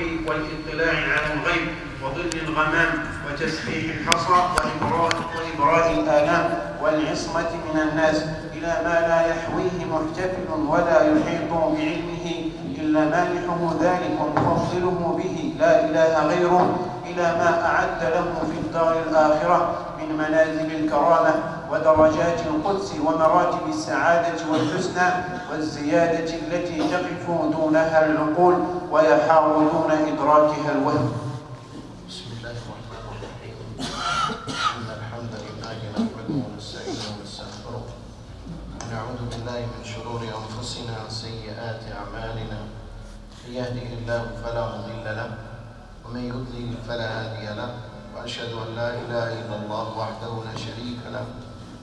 القرب والاطلاع على الغيب وظل الغمام وتسبيح الحصى وإبراء, وإبراء الآلام والعصمة من الناس إلى ما لا يحويه محتفل ولا يحيط بعلمه إلا مانحه ذلك ومفضله به لا إله غيره إلى ما أعد له في الدار الآخرة من منازل الكرامة ودرجات القدس ومراتب السعادة والحسنى والزيادة التي تقف دونها العقول ويحار دون إدراكها الوهم. بسم الله الرحمن الرحيم. إن الحمد لله نحمده ونستعينه ونستغفره. ونعوذ بالله من شرور أنفسنا وسيئات أعمالنا. من يهده الله فلا مضل له ومن يضلل فلا هادي له وأشهد أن لا إله إلا الله وحده لا شريك له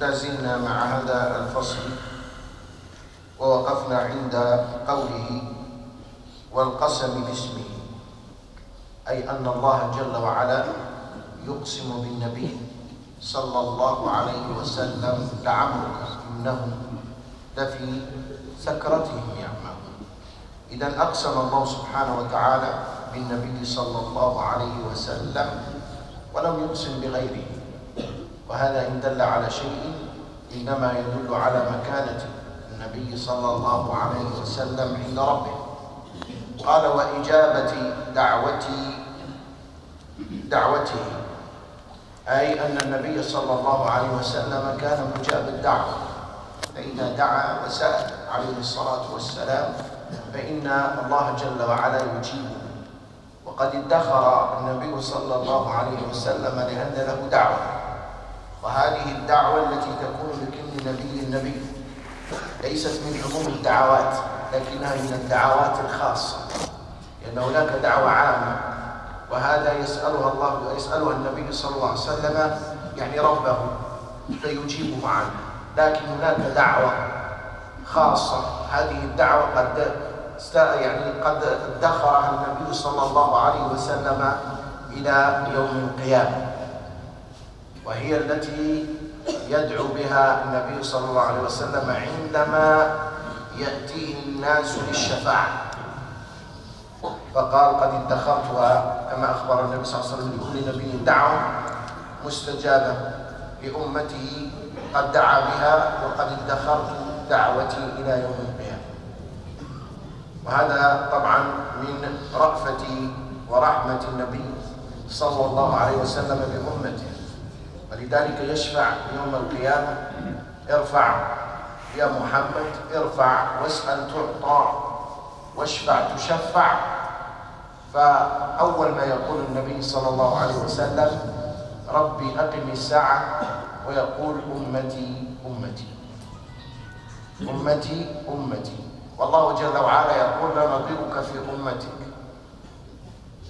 لازلنا مع هذا الفصل ووقفنا عند قوله والقسم باسمه أي أن الله جل وعلا يقسم بالنبي صلى الله عليه وسلم لعمرك إنهم لفي سكرتهم يعمهون إذا أقسم الله سبحانه وتعالى بالنبي صلى الله عليه وسلم ولم يقسم بغيره. وهذا إن دل على شيء إنما يدل على مكانة النبي صلى الله عليه وسلم عند ربه. قال وإجابة دعوتي دعوته أي أن النبي صلى الله عليه وسلم كان مجاب الدعوة. فإذا دعا وسأل عليه الصلاة والسلام فإن الله جل وعلا يجيبه. وقد ادخر النبي صلى الله عليه وسلم لأن له دعوة. وهذه الدعوة التي تكون لكل نبي نبي ليست من عموم الدعوات لكنها من الدعوات الخاصة لأن هناك دعوة عامة وهذا يسألها الله يسألها النبي صلى الله عليه وسلم يعني ربه فيجيبه عنه. لكن هناك دعوة خاصة هذه الدعوة قد يعني قد ادخرها النبي صلى الله عليه وسلم إلى يوم القيامة. وهي التي يدعو بها النبي صلى الله عليه وسلم عندما يأتيه الناس للشفاعة. فقال قد ادخرتها كما أخبر النبي صلى الله عليه وسلم لكل نبي دعوة مستجابة لأمته قد دعا بها وقد ادخرت دعوتي إلى يوم القيامة. وهذا طبعا من رأفة ورحمة النبي صلى الله عليه وسلم بأمته. ولذلك يشفع يوم القيامة ارفع يا محمد ارفع واسأل تعطى واشفع تشفع. فأول ما يقول النبي صلى الله عليه وسلم ربي أقم الساعة ويقول أمتي أمتي أمتي أمتي. والله جل وعلا يقول لنضرك في أمتك.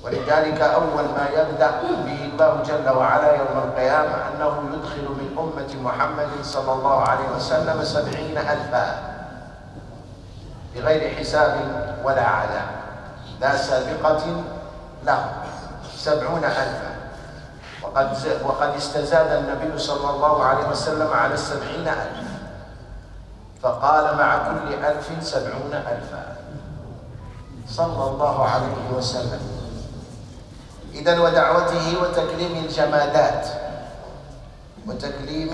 ولذلك أول ما يبدأ به الله جل وعلا يوم القيامة أنه يدخل من أمة محمد صلى الله عليه وسلم سبعين ألفا بغير حساب ولا عذاب لا سابقة له سبعون ألفا. وقد وقد استزاد النبي صلى الله عليه وسلم على السبعين ألف فقال مع كل ألف سبعون ألفا. صلى الله عليه وسلم. إذا ودعوته وتكليم الجمادات. وتكليم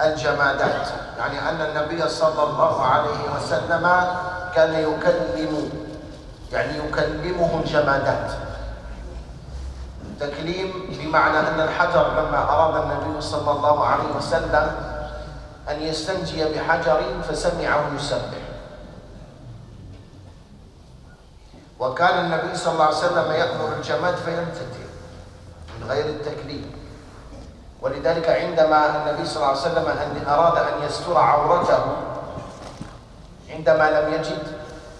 الجمادات. يعني أن النبي صلى الله عليه وسلم كان يكلم يعني يكلمه الجمادات. تكليم بمعنى أن الحجر لما أراد النبي صلى الله عليه وسلم أن يستنجي بحجر فسمعه يسبح. وكان النبي صلى الله عليه وسلم يأمر الجماد فيمتثل من غير التكليم ولذلك عندما النبي صلى الله عليه وسلم أن أراد أن يستر عورته عندما لم يجد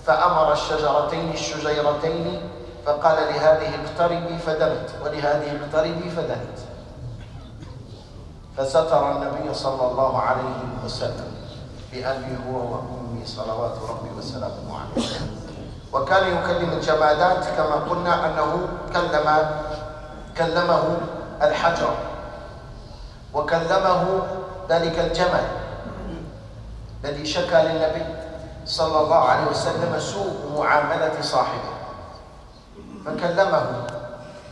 فأمر الشجرتين الشجيرتين فقال لهذه اقتربي فدنت ولهذه اقتربي فدنت فستر النبي صلى الله عليه وسلم بأبي هو وأمي صلوات ربي وسلامه عليه. وكان يكلم الجمادات كما قلنا أنه كلم كلمه الحجر. وكلمه ذلك الجمل. الذي شكى للنبي صلى الله عليه وسلم سوء معاملة صاحبه. فكلمه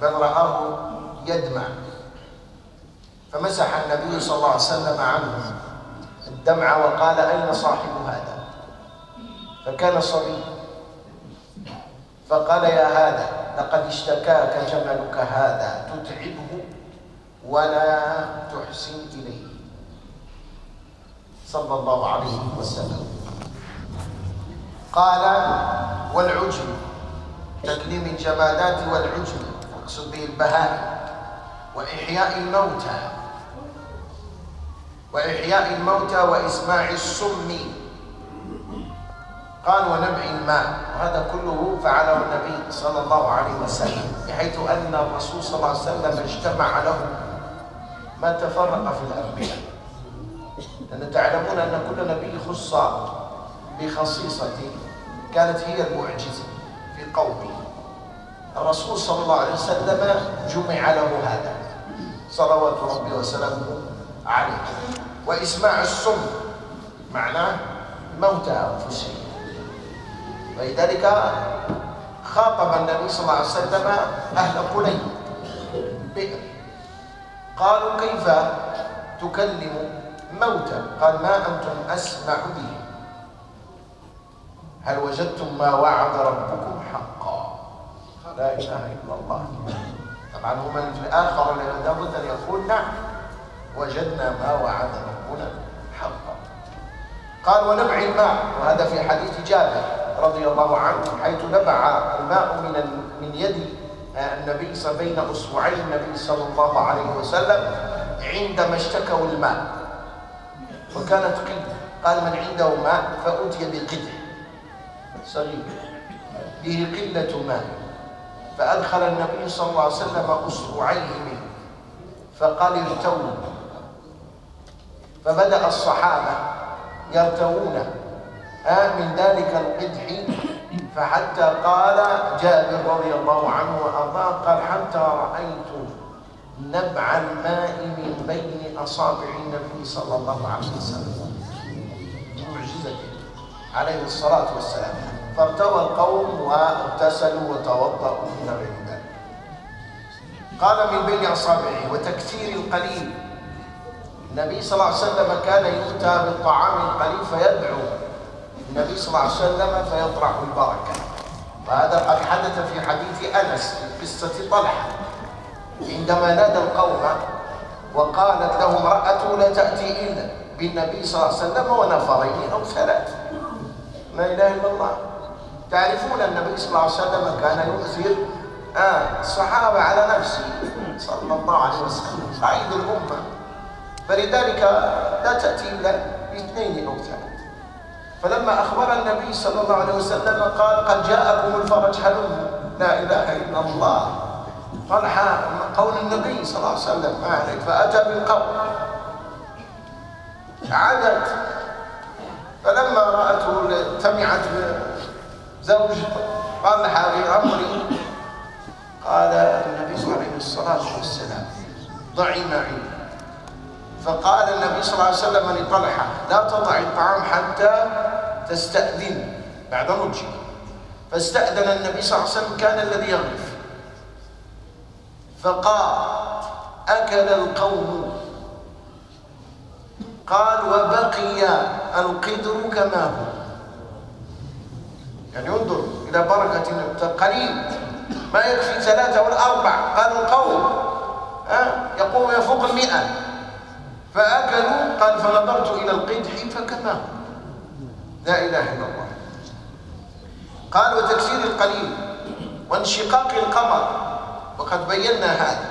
بل رآه يدمع. فمسح النبي صلى الله عليه وسلم عنه الدمع وقال أين صاحب هذا؟ فكان صبي فقال يا هذا لقد اشتكاك جملك هذا تتعبه ولا تحسن إليه. صلى الله عليه وسلم. قال والعجب تكليم الجمادات والعجب أقصد به البهائم وإحياء الموتى وإحياء الموتى وإسماع السم. قال ونبع الماء وهذا كله فعله النبي صلى الله عليه وسلم بحيث أن الرسول صلى الله عليه وسلم اجتمع له. ما تفرق في الأنبياء؟ لأن تعلمون أن كل نبي خص بخصيصة كانت هي المعجزة في قومه. الرسول صلى الله عليه وسلم جمع له هذا. صلوات ربي وسلامه عليه. وإسماع السم معناه موت أنفسهم ولذلك خاطب النبي صلى الله عليه وسلم أهل قلي بئر قالوا كيف تكلم موتى قال ما أنتم أسمع به. هل وجدتم ما وعد ربكم حقا؟ لا إله إلا الله. طبعا هم الآخر لابد أن يقول نعم وجدنا ما وعد ربنا حقا. قال ونبع الماء وهذا في حديث جابر. رضي الله عنه حيث نبع الماء من من يد النبي بين اصبعي النبي صلى الله عليه وسلم عندما اشتكوا الماء. وكانت قلة. قال من عنده ماء فأتي بقدح صغير به قلة ماء. فأدخل النبي صلى الله عليه وسلم أصبعيه منه. فقال ارتووا فبدأ الصحابة يرتوون من ذلك القدح. فحتى قال جابر رضي الله عنه وأرضاه قال حتى رأيت نبع الماء من بين أصابع النبي صلى الله عليه وسلم؟ معجزته عليه الصلاة والسلام. فارتوى القوم واغتسلوا وتوضأوا من ذلك قال من بين أصابعه وتكثير القليل. النبي صلى الله عليه وسلم كان يؤتى بالطعام القليل فيدعو. النبي صلى الله عليه وسلم فيطرح البركة. وهذا قد حدث في حديث أنس في قصة طلحة. عندما نادى القوم وقالت له امرأته لا تأتي إلا بالنبي صلى الله عليه وسلم ونفرين أو ثلاث. لا إله إلا الله. تعرفون النبي صلى الله عليه وسلم كان يؤثر آه الصحابة على نفسه. صلى الله عليه وسلم سعيد الأمة. فلذلك لا تأتي إلا باثنين أو ثلاث. فلما أخبر النبي صلى الله عليه وسلم قال قد جاءكم الفرج هلم لا إله إلا الله؟ طلحة قول النبي صلى الله عليه وسلم ما عليك؟ فأتى بالقول. عادت. فلما رأته سمعت زوج طلحة بأمري قال النبي عليه الصلاة والسلام ضعي معي. فقال النبي صلى الله عليه وسلم لطلحة لا تضع الطعام حتى تستأذن. بعد رجل فاستأذن النبي صلى الله عليه وسلم كان الذي يغرف فقال أكل القوم. قال وبقي القدر كما هو. يعني انظر إلى بركة قليل. ما يكفي ثلاثة ولا أربع قال القوم. يقوم يفوق المئة. فأكلوا قال فنظرت إلى القدح فكفاه لا إله إلا الله. قال وتكسير القليل وانشقاق القمر. وقد بينا هذا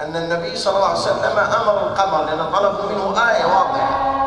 أن النبي صلى الله عليه وسلم أمر القمر لأن طلبوا منه آية واضحة.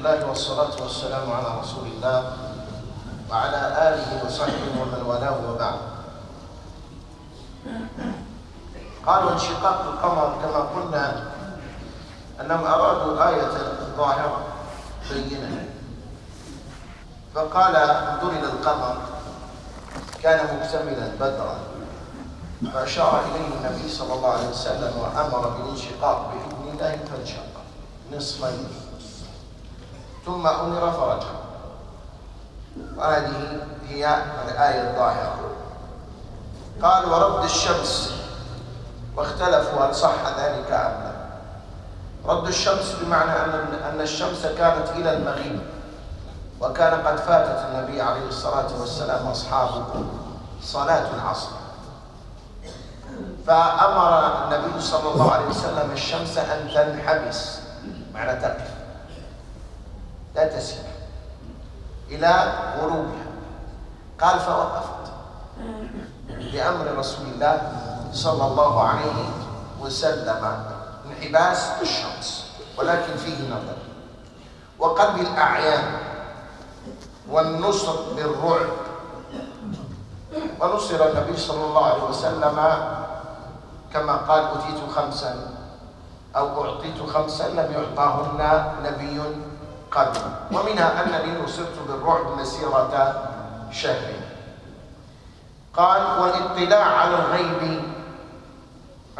الحمد لله والصلاة والسلام على رسول الله وعلى آله وصحبه ومن والاه وبعد. قالوا انشقاق القمر كما قلنا أنهم أرادوا آية ظاهرة بينة. فقال انظر إلى القمر كان مكتملا بدرا. فأشار إليه النبي صلى الله عليه وسلم وأمر بالانشقاق بإذن الله فانشق نصفين. ثم أمر فرجا وهذه هي الآية الظاهرة. قال ورد الشمس. واختلفوا هل صح ذلك أم لا. رد الشمس بمعنى أن الشمس كانت إلى المغيب وكان قد فاتت النبي عليه الصلاة والسلام أصحابه صلاة العصر. فأمر النبي صلى الله عليه وسلم الشمس أن تنحبس معنى تقف لا تسير. إلى غروبها. قال فوقفت. بأمر رسول الله صلى الله عليه وسلم انحباس الشمس ولكن فيه نظر. وقلب الأعيان والنصر بالرعب ونصر النبي صلى الله عليه وسلم كما قال أتيت خمسا أو أعطيت خمسا لم يعطاهن نبي قبل ومنها أنني نصرت بالرعب مسيرة شهر. قال والإطلاع على الغيب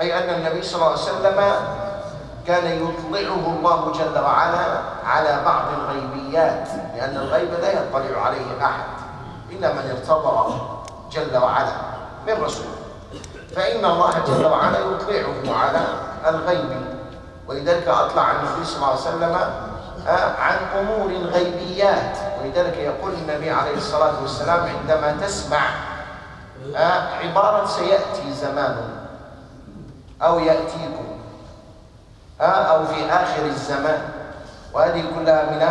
أي أن النبي صلى الله عليه وسلم كان يطلعه الله جل وعلا على بعض الغيبيات لأن الغيب لا يطلع عليه أحد إلا من ارتضى جل وعلا من رسوله. فإن الله جل وعلا يطلعه على الغيب. ولذلك أطلع النبي صلى الله عليه وسلم عن أمور غيبيات. ولذلك يقول النبي عليه الصلاة والسلام عندما تسمع آه، عبارة سيأتي زمان أو يأتيكم آه، أو في آخر الزمان. وهذه كلها من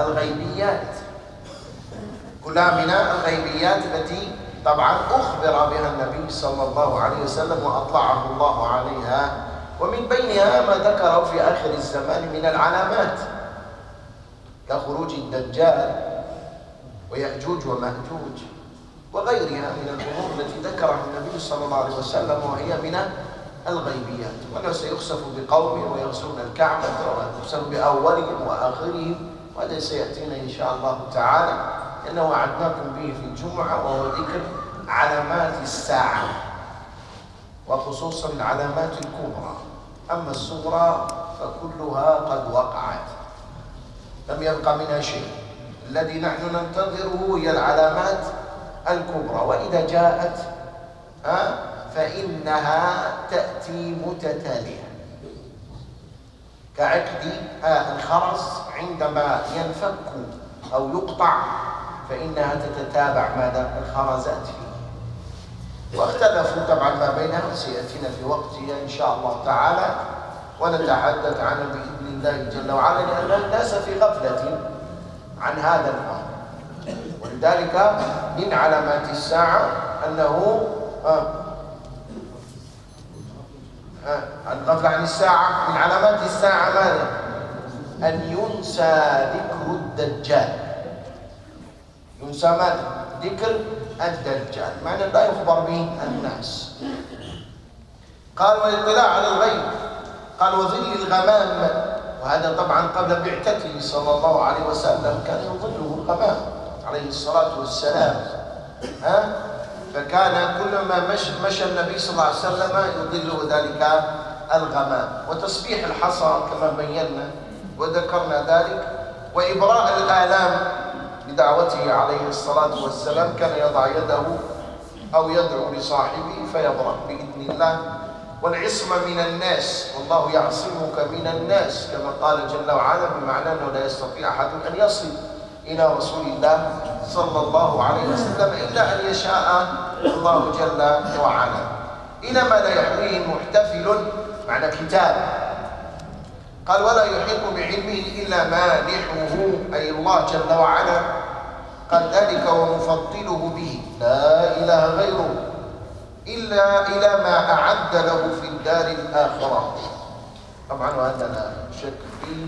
الغيبيات. كلها من الغيبيات التي طبعا أخبر بها النبي صلى الله عليه وسلم وأطلعه الله عليها. ومن بينها ما ذكره في آخر الزمان من العلامات. كخروج الدجال ويأجوج ومأجوج وغيرها من الأمور التي ذكرها النبي صلى الله عليه وسلم وهي من الغيبيات. وأنه سيخسف بقوم ويغزون الكعبة ويخسف بأولهم وآخرهم وهذا سيأتينا إن شاء الله تعالى إنه وعدناكم به في الجمعة وهو ذكر علامات الساعة وخصوصا العلامات الكبرى. أما الصغرى فكلها قد وقعت. لم يبقى منها شيء. الذي نحن ننتظره هي العلامات الكبرى. وإذا جاءت فإنها تأتي متتالية. كعقد الخرز عندما ينفك أو يقطع فإنها تتتابع ماذا؟ الخرزات فيه. واختلفوا طبعا ما بينها سيأتينا في وقتها إن شاء الله تعالى ونتحدث عنه بإذن الله جل وعلا لأن الناس في غفلة عن هذا الأمر. ولذلك من علامات الساعة أنه آه آه الغفلة عن الساعة. من علامات الساعة ماذا؟ أن ينسى ذكر الدجال. ينسى ماذا؟ ذكر الدجال. معنى لا يخبر به الناس. قال والاطلاع على الغيب. قال وظل الغمام. وهذا طبعا قبل بعثته صلى الله عليه وسلم كان يظله الغمام عليه الصلاة والسلام ها؟ فكان كلما مشى, مشى النبي صلى الله عليه وسلم يظله ذلك الغمام. وتصبيح الحصى كما بينا وذكرنا ذلك. وإبراء الآلام بدعوته عليه الصلاة والسلام كان يضع يده أو يدعو لصاحبه فيبرأ بإذن الله. والعصمة من الناس والله يعصمك من الناس كما قال جل وعلا بمعنى أنه لا يستطيع أحد أن يصل إلى رسول الله صلى الله عليه وسلم إلا أن يشاء الله جل وعلا. إلى ما لا يحويه محتفل معنى كتاب. قال ولا يحيط بعلمه إلا مانحه. أي الله جل وعلا قال ذلك ومفضله به. لا إله غيره. إلا إلى ما أعد له في الدار الآخرة. طبعا وهذا لا شك فيه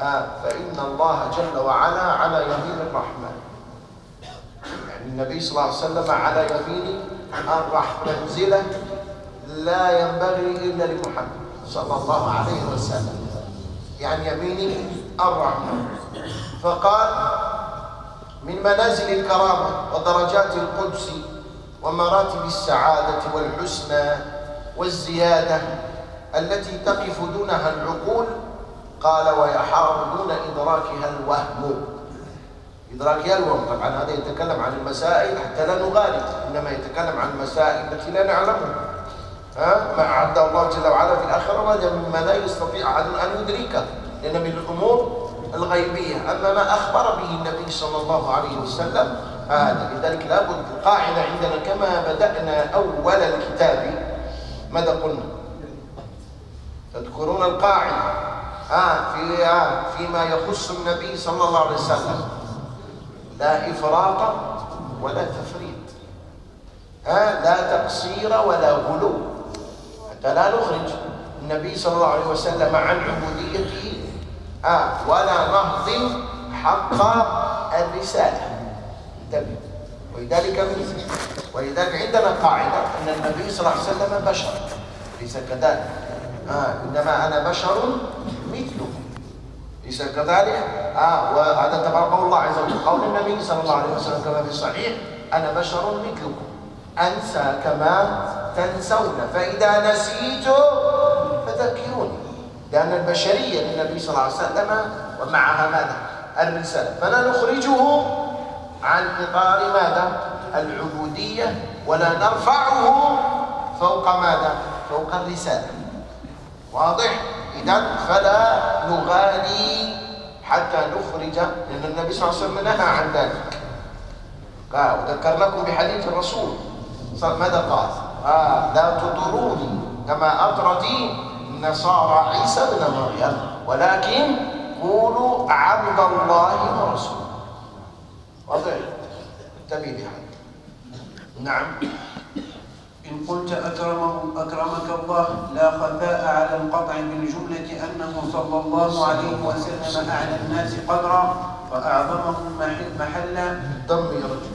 آه فإن الله جل وعلا على يمين الرحمن. يعني النبي صلى الله عليه وسلم على يمين الرحمن. منزلة لا ينبغي إلا لمحمد صلى الله عليه وسلم. يعني يمين الرحمن. فقال من منازل الكرامة ودرجات القدس ومراتب السعادة والحسنى والزيادة التي تقف دونها العقول قال ويحار دون إدراكها الوهم. إدراكها الوهم. طبعا هذا يتكلم عن المسائل حتى لا نغالب إنما يتكلم عن المسائل التي لا نعلمها. ها؟ ما أعد الله جل وعلا في الآخرة وهذا مما لا يستطيع أحد أن يدركه لأن من الأمور الغيبية. أما ما أخبر به النبي صلى الله عليه وسلم هذا. لذلك لابد القاعدة عندنا كما بدأنا أول الكتاب. ماذا قلنا؟ تذكرون القاعدة. آه في آه فيما يخص النبي صلى الله عليه وسلم. لا إفراط ولا تفريط. آه لا تقصير ولا غلو. حتى لا نخرج النبي صلى الله عليه وسلم عن عبوديته. آه ولا نهضم حق الرسالة. انتبه ولذلك ولذلك عندنا قاعدة أن النبي صلى الله عليه وسلم بشر. ليس كذلك. آه إنما أنا بشر مثلكم ليس كذلك؟ آه وهذا تبع قول الله عز وجل. قول النبي صلى الله عليه وسلم كما في الصحيح أنا بشر مثلكم. أنسى كما تنسون. فإذا نسيت فذكروني لأن البشرية للنبي صلى الله عليه وسلم ومعها ماذا؟ الرسالة. فلا نخرجه عن إطار ماذا؟ العبودية ولا نرفعه فوق ماذا؟ فوق الرسالة واضح؟ إذا فلا نغالي حتى نخرج لأن النبي صلى الله عليه وسلم نهى عن ذلك قال وذكر لكم بحديث الرسول ماذا قال؟ آه لا تطروني كما أطرت نصارى عيسى بن مريم ولكن قولوا عبد الله ورسوله واضح انتبه بهذا نعم. إن قلت أكرمه أكرمك الله لا خفاء على القطع بالجملة أنه صلى الله عليه وسلم أعلى الناس قدرا وأعظمهم محلا. ضم يا رجل.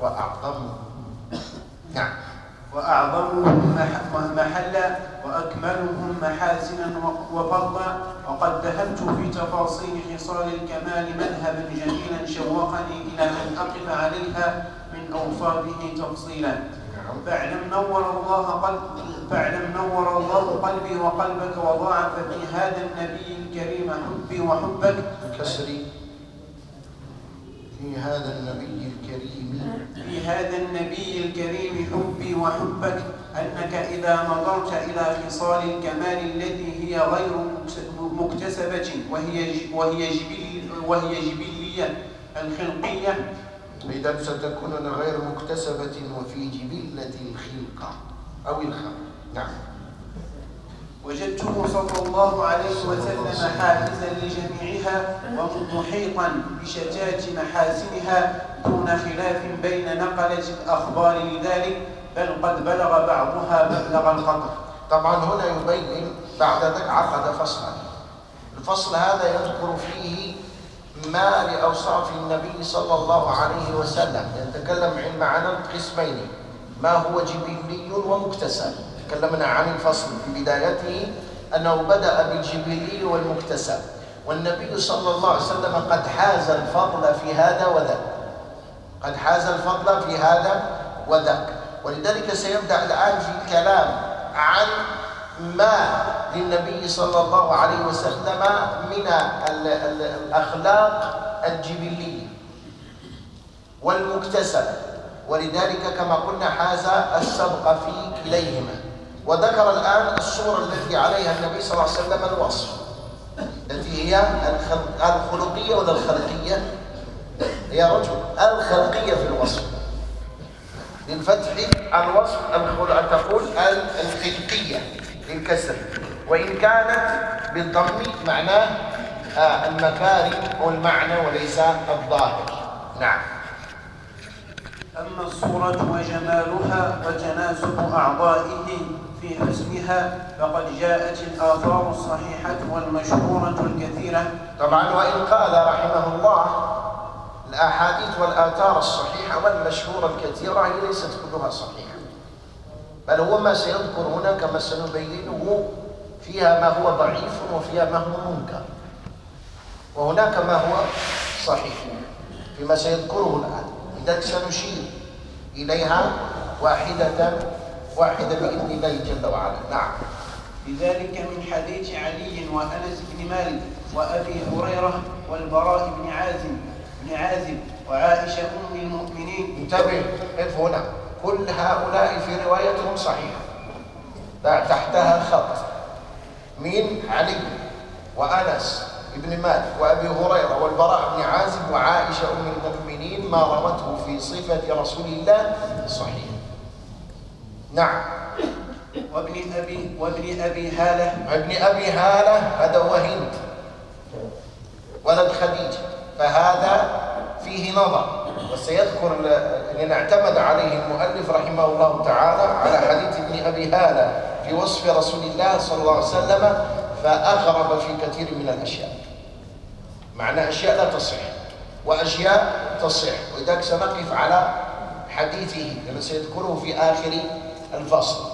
وأعظمهم نعم. وأعظمهم محلا. وأكملهم محاسنا وفضلا. وقد ذهبت في تفاصيل خصال الكمال مذهبا جميلا شوقني إلى أن أقف عليها من أوصافه تفصيلا. فاعلم نور الله قلب فاعلم نور الله قلبي وقلبك وضاعف في هذا النبي الكريم حبي وحبك. كسري. في هذا النبي الكريم. في هذا النبي الكريم حبي وحبك أنك إذا نظرت إلى خصال الكمال التي هي غير مكتسبة وهي وهي جبل وهي جبلية الخلقية. إذا ستكون غير مكتسبة وفي جبلة الخلقة أو الخلق. نعم. وجدته صلى الله عليه وسلم حافزا لجميعها ومحيطا بشتات محاسنها دون خلاف بين نقلة الأخبار لذلك بل قد بلغ بعضها مبلغ الخطر طبعا هنا يبين بعد ذلك عقد فصلا. الفصل هذا يذكر فيه ما لأوصاف النبي صلى الله عليه وسلم. يتكلم عن قسمين ما هو جبلي ومكتسب. تكلمنا عن الفصل في بدايته أنه بدأ بالجبلي والمكتسب. والنبي صلى الله عليه وسلم قد حاز الفضل في هذا وذاك. قد حاز الفضل في هذا وذاك. ولذلك سيبدأ الآن في الكلام عن ما للنبي صلى الله عليه وسلم من الأخلاق الجبلية والمكتسب. ولذلك كما قلنا حاز السبق في كليهما. وذكر الآن الصورة التي عليها النبي صلى الله عليه وسلم الوصف. التي هي الخلقية ولا الخلقية. يا رجل الخلقية في الوصف. للفتح الوصف أن تقول الخلقية للكسر. وإن كانت بالضم معناه آه المكارم والمعنى وليس الظاهر. نعم. أما الصورة وجمالها وتناسب أعضائه في حسنها فقد جاءت الآثار الصحيحة والمشهورة الكثيرة. طبعا وإن قال رحمه الله الأحاديث والآثار الصحيحة والمشهورة الكثيرة هي ليست كلها صحيحة. بل هو ما سيذكر هنا كما سنبينه فيها ما هو ضعيف وفيها ما هو منكر. وهناك ما هو صحيح فيما سيذكره الآن. إذا سنشير إليها واحدة واحدة بإذن الله جل وعلا. نعم. لذلك من حديث علي وأنس بن مالك وأبي هريرة والبراء بن عازم بن عازم وعائشة أم المؤمنين. انتبه اقف هنا. كل هؤلاء في روايتهم صحيحة. تحتها خط. من علي وأنس بن مالك وأبي هريرة والبراء بن عازب وعائشة أم المؤمنين ما روته في صفة رسول الله صحيح. نعم. وابن أبي وابن أبي هالة. ابن أبي هالة هذا هو هند. ولد خديجة. فهذا فيه نظر. وسيذكر لأن اعتمد عليه المؤلف رحمه الله تعالى على حديث ابن أبي هالة في وصف رسول الله صلى الله عليه وسلم فأغرب في كثير من الأشياء. معنى أشياء لا تصح وأشياء تصح. ولذلك سنقف على حديثه كما سيذكره في آخر الفصل.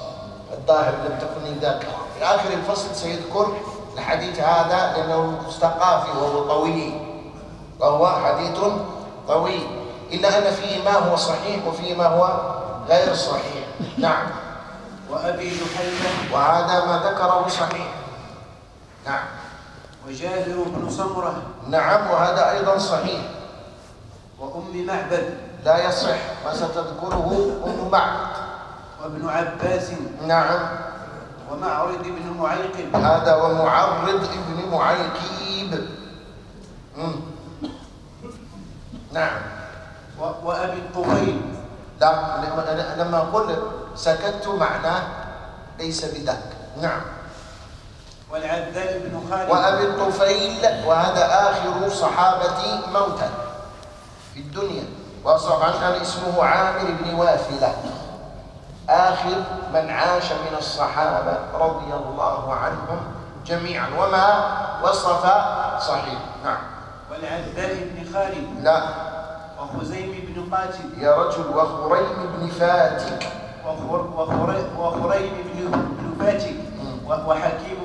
الظاهر لم تكن ذاكرة في آخر الفصل سيذكر الحديث هذا لأنه استقافي وهو طويل. وهو حديث طويل. إلا أن فيه ما هو صحيح وفيه ما هو غير صحيح. نعم. وأبي جحيفة وهذا ما ذكره صحيح. نعم. وجابر بن سمرة. نعم وهذا أيضا صحيح. وأم معبد. لا يصح ما ستذكره أم معبد. وابن عباس. نعم. ومعرض بن معيقب. هذا ومعرض ابن معيقيب. نعم. و- وأبي الطفيل لا لما- لما قل سكت معناه ليس بذاك. نعم. والعذاب بن خالد. وأبي الطفيل وهذا آخر صحابة موتا في الدنيا. وطبعا كان اسمه عامر بن وافلة. آخر من عاش من الصحابة رضي الله عنهم جميعا. وما وصف صحيح. نعم. والعذاب بن خالد. لا. وخزيم بن قاتل. يا رجل وخريم بن فاتك. وخر- وخر- وخريم بن فاتك. وحكيم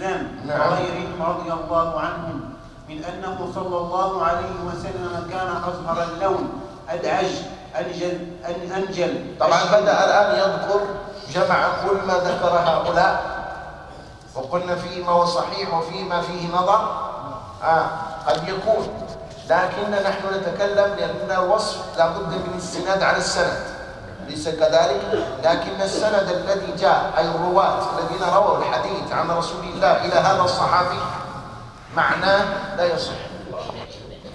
حزام نعم. وغيرهم رضي الله عنهم من أنه صلى الله عليه وسلم كان أزهر اللون أدعج أنجل أن أنجل طبعا. بدأ الآن يذكر جمع كل ما ذكر هؤلاء وقلنا فيه ما هو صحيح وفيه ما فيه نظر آه قد يكون لكن نحن نتكلم لأن الوصف لابد من السناد على السند ليس كذلك؟ لكن السند الذي جاء أي الرواة الذين رووا الحديث عن رسول الله إلى هذا الصحابي معناه لا يصح.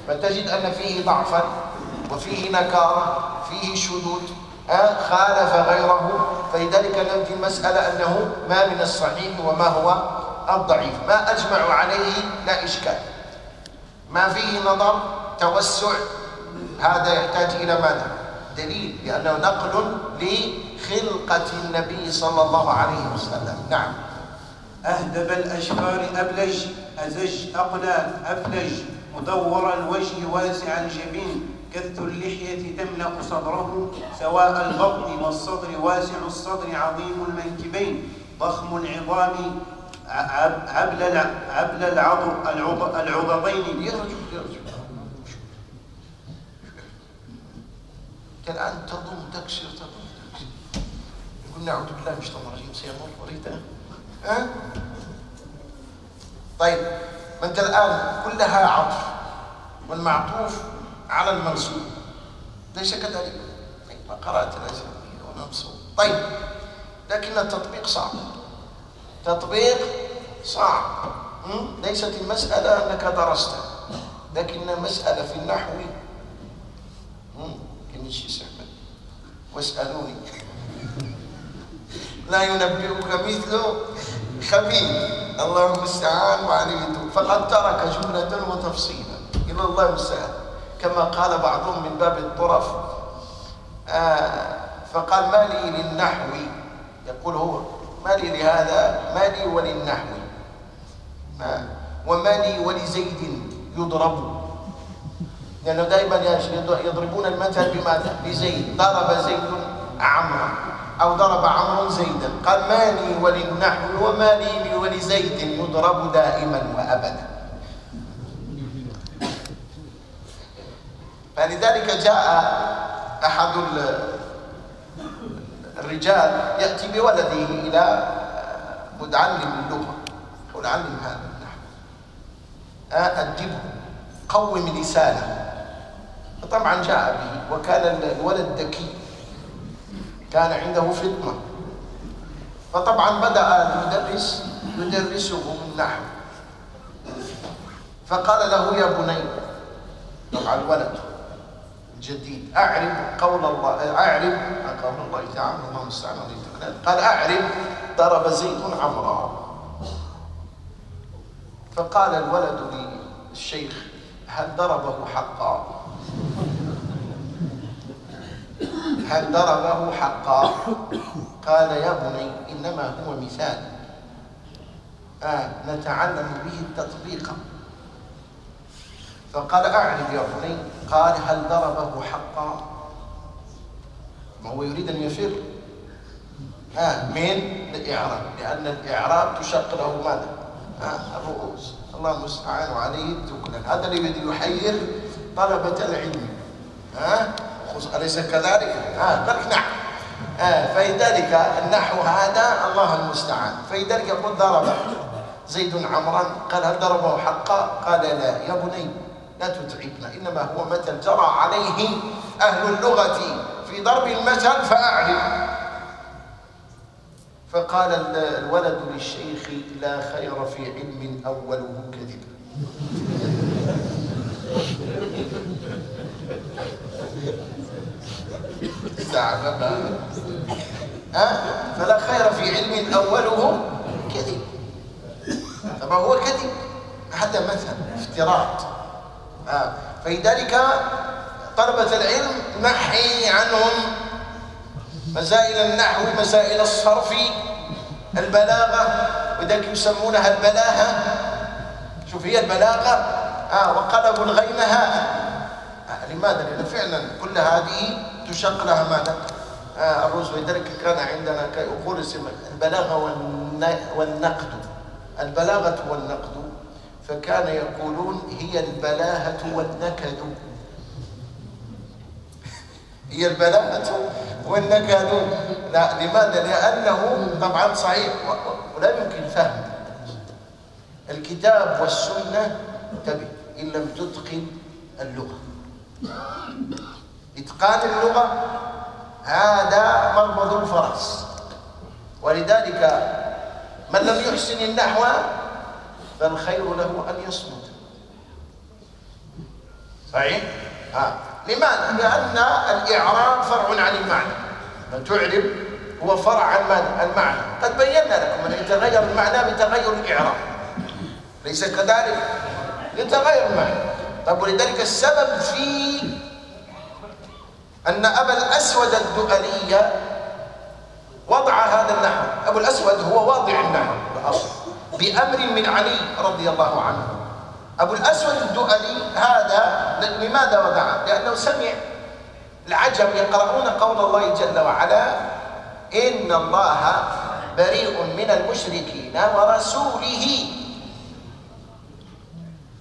فتجد أن فيه ضعفا وفيه نكارة فيه شذوذ آه، خالف غيره. فلذلك نبدي المسألة أنه ما من الصحيح وما هو الضعيف. ما أجمع عليه لا إشكال. ما فيه نظر توسع هذا يحتاج إلى ماذا؟ دليل لأنه نقل لخلقة النبي صلى الله عليه وسلم. نعم. أهدب الأشفار أبلج أزج أقنى أفلج مدور الوجه واسع الجبين كث اللحية تملأ صدره سواء البطن والصدر واسع الصدر عظيم المنكبين ضخم العظام عب- عبل الع- عبل العض العض- العضدين. يا رجل أنت الآن تضم تكسر تضم تكسر. يقول نعوذ بالله من الشيطان الرجيم. سيمر وريته. ها؟ طيب ما أنت الآن كلها عطف والمعطوف على المنصوب. ليس كذلك؟ طيب ما قرأت الأجنبية والمنصوب. طيب لكن التطبيق صعب. تطبيق صعب? ليست المسألة أنك درست لكن المسألة في النحو? شيء سحبا واسألوني. لا ينبئك مثل خبير. الله المستعان التوكل فقد ترك جملة وتفصيلا. إلى الله المستعان. كما قال بعضهم من باب الطرف. آه فقال ما لي للنحو. يقول هو ما لي لهذا؟ ما لي وللنحو. ما وما لي ولزيد يضرب. لأنه دائما يضربون المثل بماذا؟ لزيد ضرب زيد عمرا أو ضرب عمرو زيدا. قال ما لي وللنحو وما لي ولزيد يضرب دائما وأبدا. فلذلك جاء أحد ال- الرجال يأتي بولده إلى متعلم اللغة. يقول علم هذا. النحو أدبه قوم لسانه. فطبعا جاء به وكان الولد ذكي كان عنده فطنة فطبعا بدأ المدرس يدرسه النحو. فقال له يا بني. طبعا الولد الجديد. أعرب قول الله أعرب. قول الله تعالى اللهم المستعان. قال أعرب. ضرب زيد عمرا. فقال الولد للشيخ هل ضربه حقا؟ هل ضربه حقا؟ قال يا بني إنما هو مثال. آه نتعلم به التطبيق. فقال أعرف يا بني. قال هل ضربه حقا؟ ما هو يريد أن يفر. آه من؟ الإعراب. لأن الإعراب تشق له ماذا؟ آه الرؤوس. الله المستعان وعليه التكلان هذا الذي يحير طلبة العلم. ها آه أليس كذلك؟ آه قال نعم. آه فلذلك النحو هذا الله المستعان. فلذلك يقول ضرب زيد عمرا قال هل ضربه حقا؟ قال لا. يا بني لا تتعبنا إنما هو مثل جرى عليه أهل اللغة في ضرب المثل فأعلم فقال الولد للشيخ لا خير في علم أوله كذب. ها؟ فلا خير في علم أوله كذب. طبعا هو كذب؟ هذا مثل افتراض. آه. فلذلك طلبة العلم نحي عنهم مسائل النحو مسائل الصرف البلاغة. وذلك يسمونها البلاهة. شوف هي البلاغة. آه وقلبوا الغيم آه لماذا؟ لأن فعلا كل هذه تشق لها ماذا؟ آه الرز ولذلك كان عندنا اسم البلاغة والنقد. البلاغة والنقد. فكان يقولون هي البلاهة والنكد. هي البلاهة والنكد. لا لماذا؟ لأنه طبعا صحيح ولا يمكن فهم. الكتاب والسنة تبي إن لم تتقن اللغة. إتقان اللغة هذا مربض الفرس ولذلك من لم يحسن النحو فالخير له أن يصمت صحيح؟ ها. لماذا؟ لأن الإعراب فرع عن المعنى. تعرب هو فرع عن المعنى قد بينا لكم أن يتغير المعنى بتغير الإعراب. ليس كذلك؟ يتغير المعنى. طيب ولذلك السبب في أن أبا الأسود الدؤلي وضع هذا النحو. أبو الأسود هو واضع النحو الأصل بأمر من علي رضي الله عنه. أبو الأسود الدؤلي هذا لماذا وضعه؟ لأنه سمع العجم يقرؤون قول الله جل وعلا إن الله بريء من المشركين ورسوله.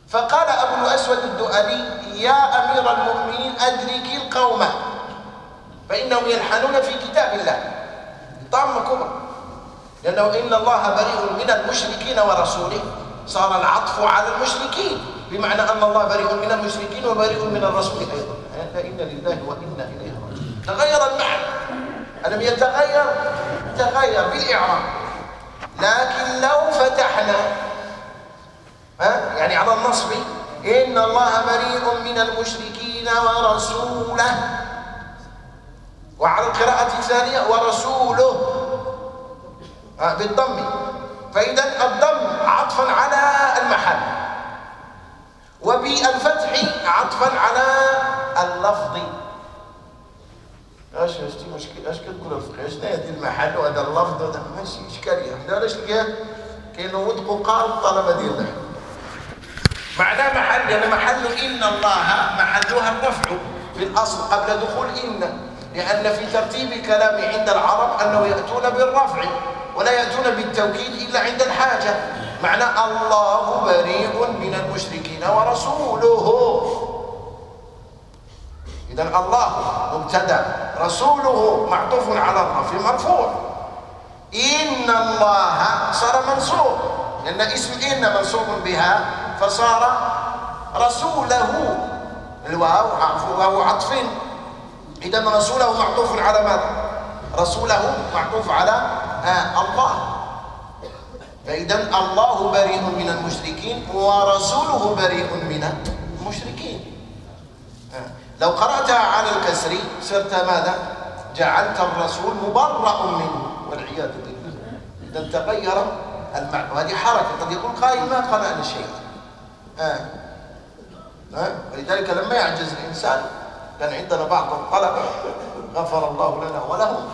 فقال أبو الأسود الدؤلي يا أمير المؤمنين أدرك القوم. فإنهم يلحنون في كتاب الله. طعم كبر. لأنه إن الله بريء من المشركين ورسوله. صار العطف على المشركين. بمعنى أن الله بريء من المشركين وبريء من الرسول أيضا. فإن لله وإنا إليه راجعون. تغير المعنى. ألم يتغير؟ تغير بالإعراب. لكن لو فتحنا ها؟ يعني على النصب. إن الله بريء من المشركين ورسوله. وعلى القراءة الثانية ورسوله بالضم. فإذا الضم عطفا على المحل. وبالفتح عطفا على اللفظ. إيش إيش مشكله إيش كتقول الفقه إيش هذا المحل وهذا اللفظ هذا ماشي إشكالية. لا ليش لقاه كاين ودق قال طلب ديال معناه محل يعني محل إن الله محلها الرفع في الأصل قبل دخول إن. لأن في ترتيب الكلام عند العرب أنه يأتون بالرفع ولا يأتون بالتوكيد إلا عند الحاجة. معنى الله بريء من المشركين ورسوله. إذا الله مبتدأ. رسوله معطوف على الرفع مرفوع. إن الله صار منصوب. لأن اسم إن منصوب بها فصار رسوله. الواو واو عطف. إذا رسوله معطوف على ماذا؟ رسوله معطوف على آه الله فإذا الله بريء من المشركين ورسوله بريء من المشركين آه. لو قرأتها على الكسر صرت ماذا؟ جعلت الرسول مبرأ منه والعياذ بالله إذا تغير المعنى وهذه حركة قد يقول قائل ما قرأنا شيء آه. آه. ولذلك لما يعجز الإنسان كان عندنا بعض الطلبة غفر الله لنا ولهم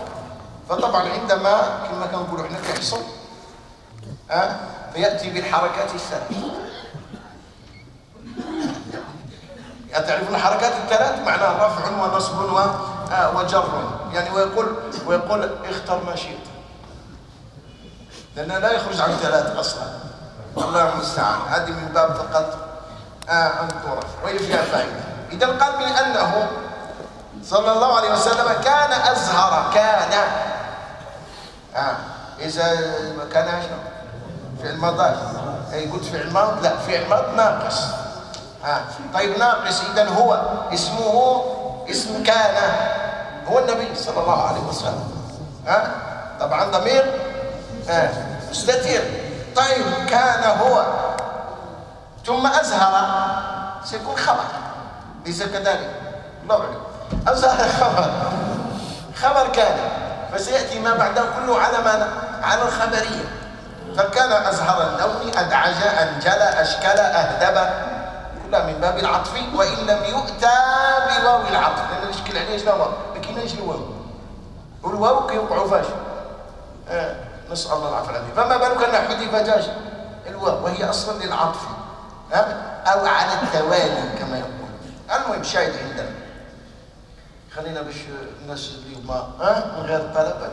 فطبعا عندما كما كنقولوا إحنا كيحصل أه؟ فيأتي بالحركات الثلاث. تعرفون الحركات الثلاث؟ معناها رفع ونصب وجر. يعني ويقول ويقول اختر ما شئت. لأنه لا يخرج عن ثلاث أصلا. الله المستعان. هذه من باب فقط آه الطرف وهي فيها فائدة. إذا قال من أنه صلى الله عليه وسلم كان أزهر كان. آه. إذا كان شنو؟ فعل مضارع أي قلت فعل ماض؟ لا فعل ماض ناقص. آه. طيب ناقص إذا هو اسمه اسم كان. هو النبي صلى الله عليه وسلم. ها طبعا ضمير. آه. مستتر طيب كان هو. ثم أزهر. سيكون خبر. ليس كذلك. الله أعلم. أزهر خبر خبر كان. فسيأتي ما بعده كله على ما على الخبرية. فكان أزهر اللون أدعج أنجل أشكل أهدب. كلها من باب العطف وإن لم يؤتى بواو العطف. لأن نشكل عليه شنو هو ما كاينش الواو؟ والواو كيوقعوا فاش. آه. نسأل الله العافية العظيم فما بالك أن حذف جاش؟ الواو وهي أصلا للعطف. أو على التوالي كما يقول. المهم شاهد عندنا. خلينا باش الناس اللي هما ها؟ من غير طلبة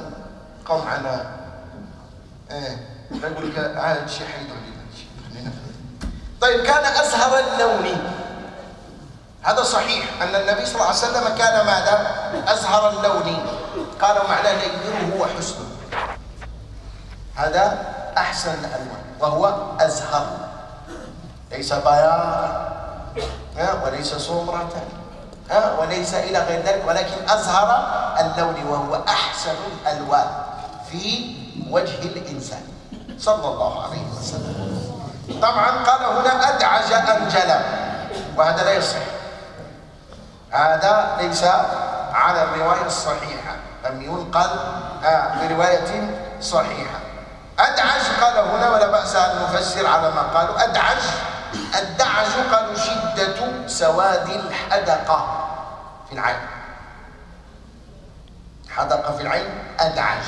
بقاو معنا آه نقول لك عاد شي حيدوا علينا خلينا طيب كان أزهر اللون. هذا صحيح أن النبي صلى الله عليه وسلم كان ماذا؟ أزهر اللون. قالوا معناه لينه هو هذا أحسن الألوان وهو أزهر. ليس بياض وليس سمرة وليس إلى غير ذلك ولكن أزهر اللون وهو أحسن الألوان في وجه الإنسان. صلى الله عليه وسلم. طبعا قال هنا أدعج أنجلا وهذا لا يصح. هذا ليس على الرواية الصحيحة. لم ينقل برواية صحيحة. أدعج قال هنا ولا بأس أن نفسر على ما قالوا. أدعج الدعج قالوا شدة سواد الحدقة في العين. حدقة في العين أدعج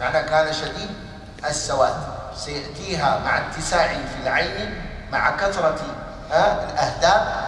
معنى كان شديد السواد. سيأتيها مع اتساع في العين مع كثرة الأهداب